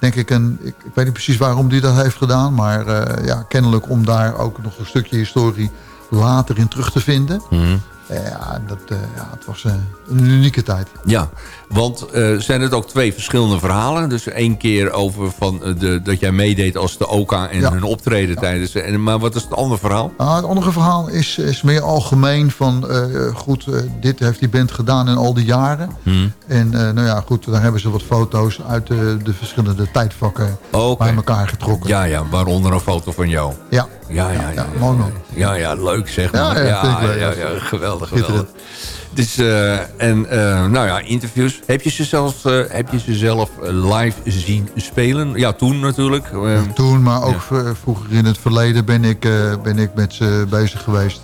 denk ik, een... Ik, ik weet niet precies waarom hij dat heeft gedaan. Maar eh, ja, kennelijk om daar ook nog een stukje historie later in terug te vinden. Mhm. Eh, ja, dat, eh, ja, het was eh, een unieke tijd. Ja, want eh, zijn het ook twee verschillende verhalen? Dus één keer over van eh, de, dat jij meedeed als de OKA en Ja. hun optreden tijdens... En, maar wat is het andere verhaal? Nou, het andere verhaal is, is meer algemeen van... eh, goed, dit heeft die band gedaan in al die jaren. Hm. En nou ja, goed, daar hebben ze wat foto's uit de, de verschillende tijdvakken bij elkaar getrokken. Ja, ja, waaronder een foto van jou. Ja, Ja, ja, ja. ja. Ja, ja, leuk zeg maar. ja, Ja, geweldig, geweldig. Dus, eh, en eh, nou ja, interviews. Heb je ze, zelfs, eh, heb je ze zelf live zien spelen? Ja, toen natuurlijk. Toen, maar ook vroeger in het verleden ben ik, ben ik met ze bezig geweest.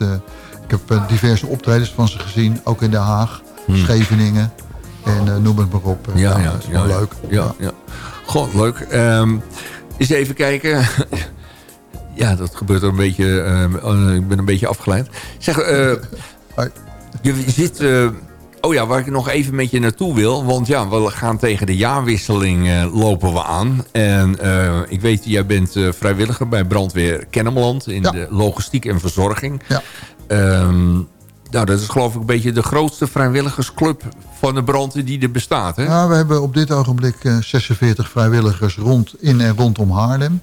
ik heb diverse optredens van ze gezien, ook in Den Haag, Scheveningen. En noem het maar op. Hmm. ja, ja, dat is ja, wel leuk. Ja, ja. Goh, leuk. Ehm eens even kijken. ja, dat gebeurt er een beetje... ehm, ik ben een beetje afgeleid. Zeg, eh. Je zit... eh, oh ja, waar ik nog even met je naartoe wil. Want ja, we gaan tegen de jaarwisseling eh, lopen we aan. En eh, ik weet, jij bent vrijwilliger bij Brandweer Kennemerland... in Ja. de logistiek en verzorging. Ja. Ehm, nou, dat is geloof ik een beetje de grootste vrijwilligersclub van de brandweer die er bestaat, hè? Ja, we hebben op dit ogenblik eh, 46 vrijwilligers rond, in en rondom Haarlem.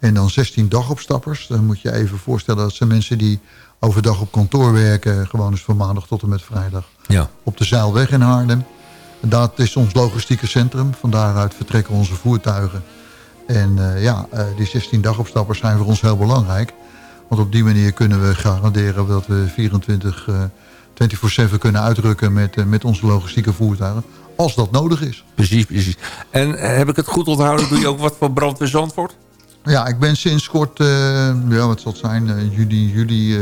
En dan 16 dagopstappers. Dan moet je even voorstellen dat zijn mensen die overdag op kantoor werken. Gewoon eens van maandag tot en met vrijdag. Ja. Op de Zeilweg in Haarlem. En dat is ons logistieke centrum. Van daaruit vertrekken onze voertuigen. En eh, ja, eh, die 16 dagopstappers zijn voor ons heel belangrijk. Want op die manier kunnen we garanderen dat we 24, eh 24-7 kunnen uitrukken met, eh, met onze logistieke voertuigen. Als dat nodig is. Precies, precies. En heb ik het goed onthouden? Doe je ook wat voor brandweer Zandvoort? Ja, ik ben sinds kort, eh, ja, wat zal het zijn, eh, juli, juli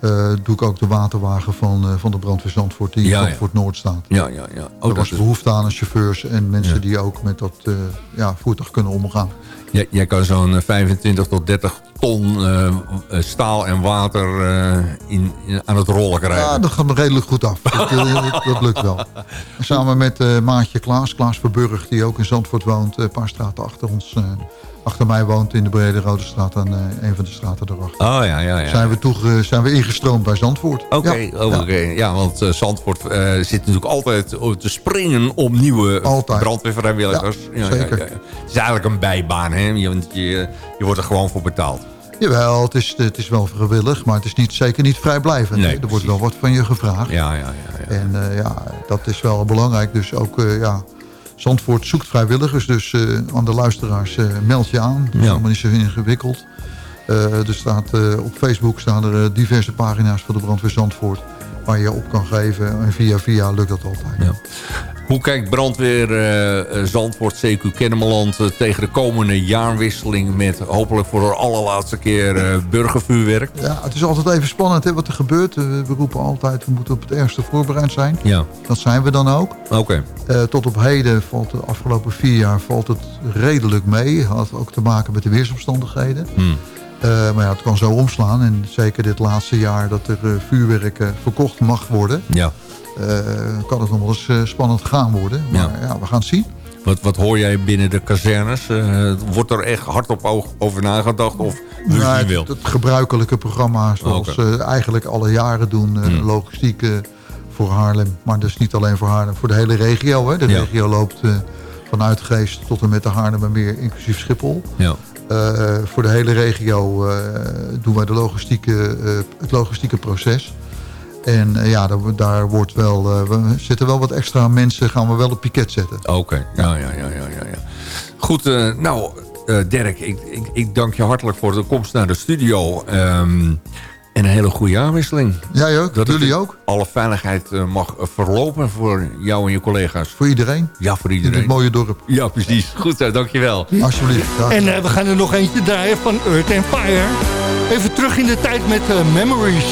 eh, doe ik ook de waterwagen van, van de brandweer Zandvoort die in Ja, ja. Zandvoort Noord staat. Ja, ja, ja. Oh, er was behoefte aan chauffeurs en mensen die ook met dat ja, voertuig kunnen omgaan. Jij, jij kan zo'n eh, 25 tot 30 ton staal en water in, in- aan het rollen krijgen. Ja, dat gaat me redelijk goed af. dat, dat, dat lukt wel. Samen met maatje Klaas, Klaas Verburg, die ook in Zandvoort woont, een paar straten achter ons. Achter mij woont in de Brede Rode Straat en eh, een van de straten daarachter. Oh ja, ja, ja. Zijn, we toege, zijn we ingestroomd bij Zandvoort. Oké, Ja, ja. oké. ja, want eh, Zandvoort eh, zit natuurlijk altijd te springen om nieuwe Altijd. brandweervrijwilligers. Ja, zeker. Het is eigenlijk een bijbaan, hè? Je, je, je wordt er gewoon voor betaald. Jawel, het is, het is wel vrijwillig, maar het is niet, zeker niet vrijblijvend. Nee, er wordt wel wat van je gevraagd. Ja, ja, ja. ja. En ja, dat is wel belangrijk. Dus ook, ja, Zandvoort zoekt vrijwilligers. Dus eh, aan de luisteraars, eh, meld je aan. Dat is Ja. allemaal niet zo ingewikkeld. Eh, er staat, op Facebook staan er diverse pagina's voor de brandweer Zandvoort... waar je op kan geven. En via via lukt dat altijd. Ja. Hoe kijkt brandweer eh, Zandvoort, CQ Kennemerland... eh, tegen de komende jaarwisseling... met hopelijk voor de allerlaatste keer burgervuurwerk? Ja, het is altijd even spannend hè, wat er gebeurt. We roepen altijd, we moeten op het ergste voorbereid zijn. Ja, Dat zijn we dan ook. oké. Tot op heden valt de afgelopen vier jaar valt het redelijk mee. Had ook te maken met de weersomstandigheden. Hmm. Eh, maar ja, het kan zo omslaan. En zeker dit laatste jaar dat er eh, vuurwerk verkocht mag worden... Ja. Eh, kan het nog wel eens eh, spannend gaan worden. Maar Ja. ja, we gaan het zien. Wat, wat hoor jij binnen de kazernes? Eh, wordt er echt hard op oog- over nagedacht? Of Nou, het het, wil? het gebruikelijke programma zoals Oké. ze eigenlijk alle jaren doen. Hmm. Logistiek voor Haarlem. Maar dus niet alleen voor Haarlem, voor de hele regio. Hè. De Ja. regio loopt vanuit Geest tot en met de Haarlemmermeer, inclusief Schiphol. Ja. Voor de hele regio doen wij de logistieke, het logistieke proces. En eh, ja, daar, daar wordt wel, eh, we zitten wel wat extra mensen, gaan we wel op piket zetten. Oké, ja, ja, ja, ja, ja, ja. Goed, eh, nou, eh, Dirk, ik, ik, ik dank je hartelijk voor de komst naar de studio. Ehm, en een hele goede jaarwisseling. Jij ook, Dat jullie in ook. Alle veiligheid mag verlopen voor jou en je collega's. Voor iedereen. Ja, voor In iedereen. dit mooie dorp. Ja, precies. Goed zo, dankjewel. Alsjeblieft. graag En eh, we gaan er nog eentje draaien van Earth and Fire. Even terug in de tijd met eh, Memories.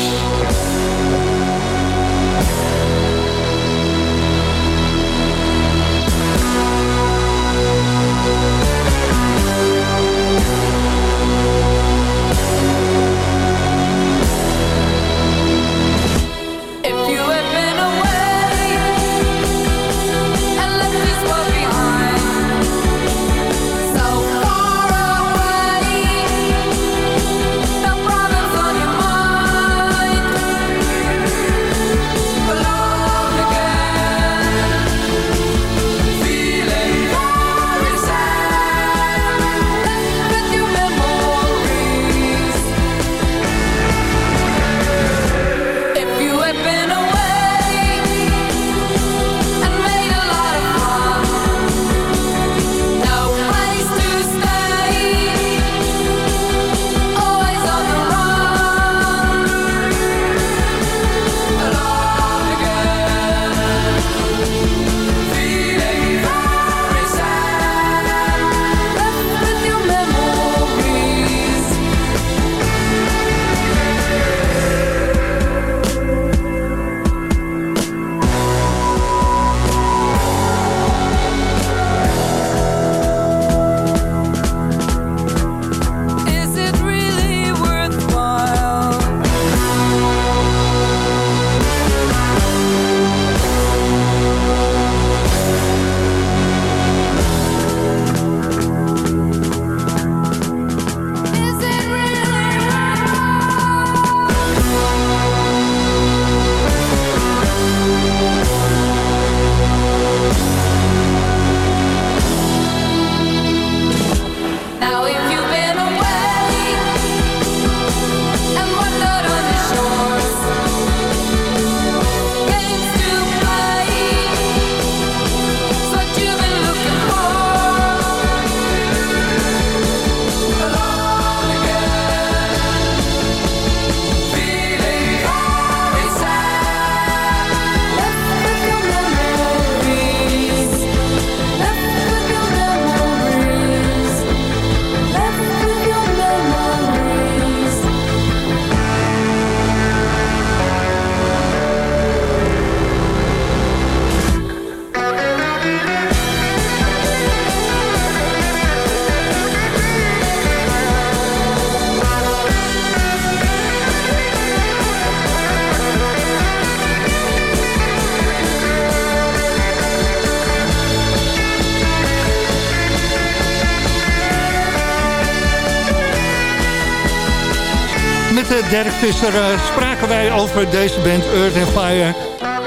Dirk Visser eh, spraken wij over deze band Earth and Fire.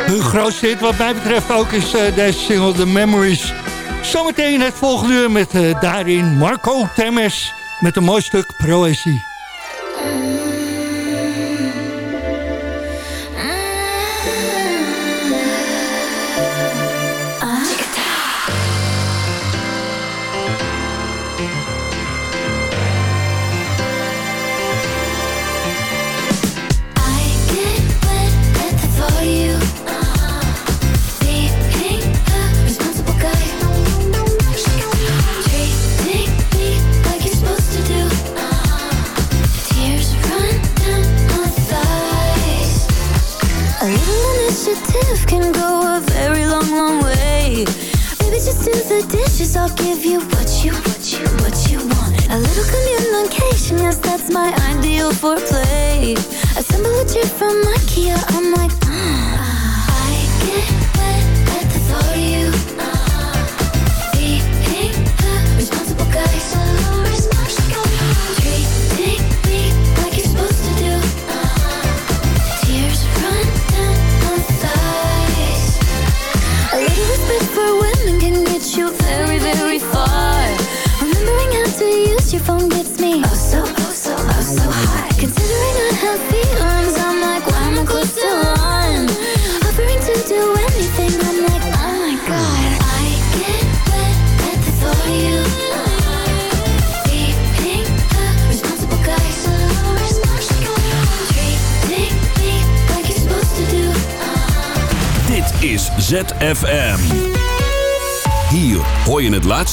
Hun grootste hit wat mij betreft ook is eh, deze single The Memories. Zometeen het volgende uur met eh, daarin Marco Temes met een mooi stuk proëzie.